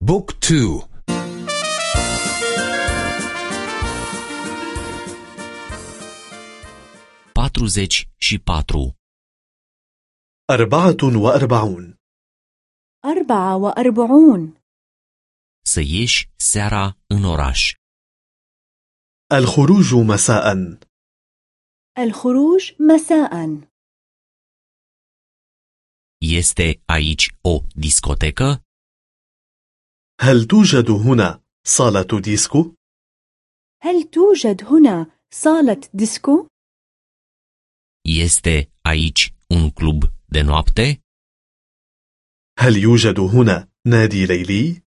بوك تو patruzeci și patru أربعة وأربعون أربعة وأربعون să ieși seara în oraș. الخروج مساء الخروج مساء Este aici o discotecă? هل توجد هنا صالة ديسكو؟ هل توجد هنا صالة ديسكو؟ Este aici un club de noapte? هل يوجد هنا نادي ليلي؟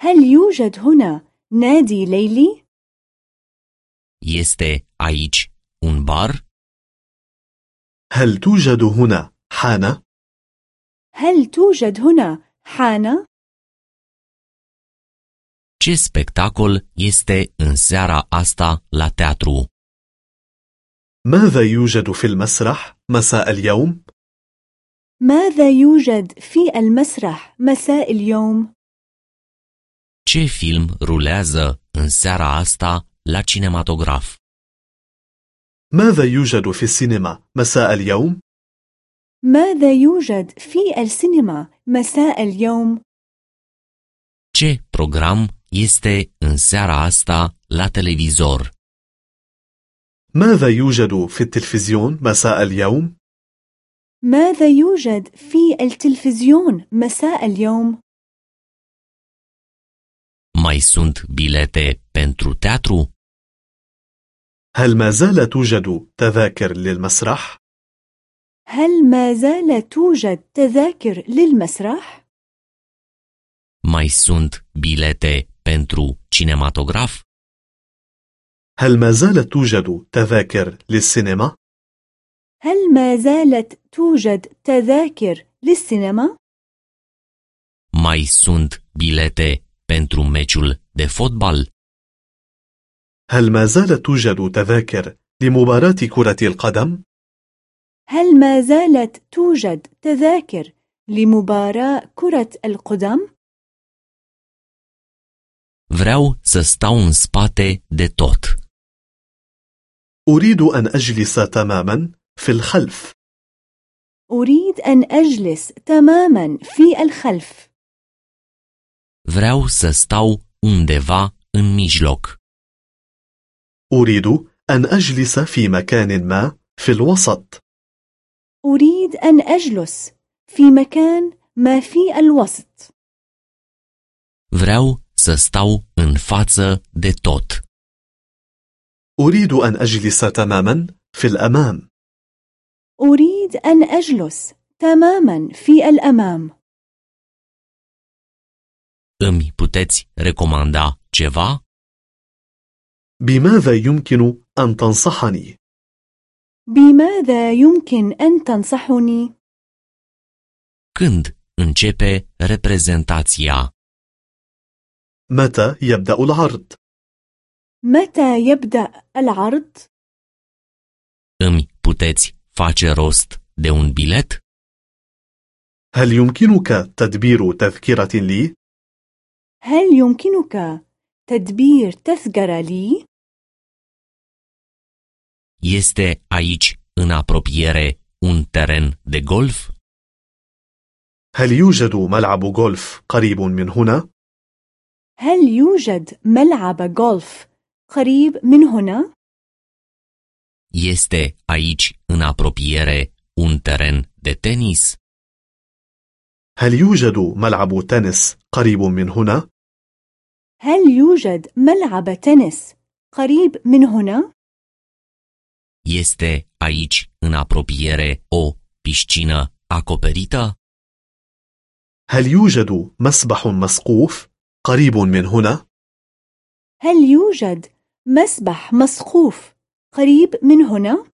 هل يوجد هنا نادي ليلي؟ Este aici un bar? هل توجد هنا حانة؟ هل توجد هنا حانة؟ Ce spectacol este în seara asta la teatru? ماذا يوجد في المسرح مساء اليوم؟ ماذا يوجد في المسرح مساء اليوم؟ Ce film rulează în seara asta la cinematograf? ماذا يوجد في السينما مساء اليوم؟ ماذا يوجد في السينما مساء اليوم؟ Ce program este în seara asta la televizor? ماذا يوجد في التلفزيون مساء اليوم؟ ماذا يوجد في التلفزيون مساء اليوم؟ Mai sunt bilete pentru teatru? هل ما زال توجد تذاكر للمسرح؟ هل ما زال توجد تذاكر للمسرح؟ Mai sunt bilete pentru cinematograf? هل ما زالت توجد تذاكر للسينما؟ هل ما زالت توجد تذاكر للسينما؟ Mai sunt bilete pentru meciul de fotbal? هل ما زالت توجد تذاكر لمباراة كرة القدم؟ هل ما زالت توجد تذاكر لمباراة كرة القدم؟ Vreau să stau în spate de tot. أريد أن أجلس تماما في الخلف أريد أن أجلس تماما في الخلف Vreau să stau undeva în mijloc. أريد أن أجلس في مكان ما في الوسط أريد أن أجلس في مكان ما في الوسط Vreau să stau în față de tot. أريد أن أجلس تماما في الأمام أريد أن أجلس تماما في الأمام Îmi puteți recomanda ceva? بماذا يمكن أن تنصحني؟ بماذا يمكن أن تنصحني؟ Când începe reprezentația? متى يبدأ العرض؟ متى يبدأ العرض؟ Îmi puteți face rost de un bilet? هل يمكنك تدبير تذكرة لي؟ هل يمكنك تدبير تذكرة لي؟ Este aici, în apropiere, un teren de golf? هل يوجد ملعب غولف قريب من هنا؟ هل يوجد ملعب غولف قريب من هنا؟ Este aici, în apropiere, un teren de tenis? هل يوجد ملعب تنس قريب من هنا؟ هل يوجد ملعب تنس قريب من هنا؟ Este aici, în apropiere, o piscină acoperită? هل يوجد مسبح مسقوف قريب من هنا؟ هل يوجد مسبح مسقوف قريب من هنا؟